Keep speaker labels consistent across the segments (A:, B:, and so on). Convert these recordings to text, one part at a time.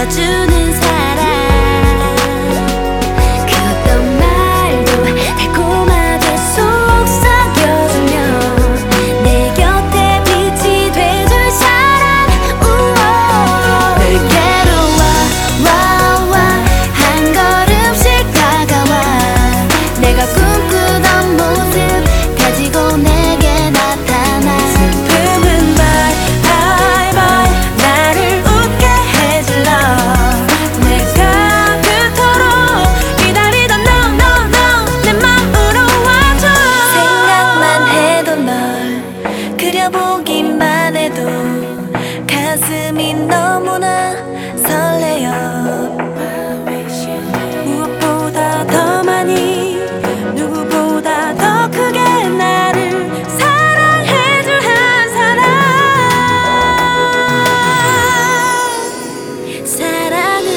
A: Saturnin's 너무나 설레요. 무엇보다 더 많이 누구보다 더 크게 나를 사랑해줄 한 사람. 사랑은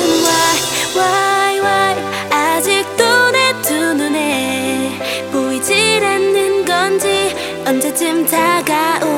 A: why why 아직도 내 두 눈에 보이질 않는 건지 언제쯤 다가오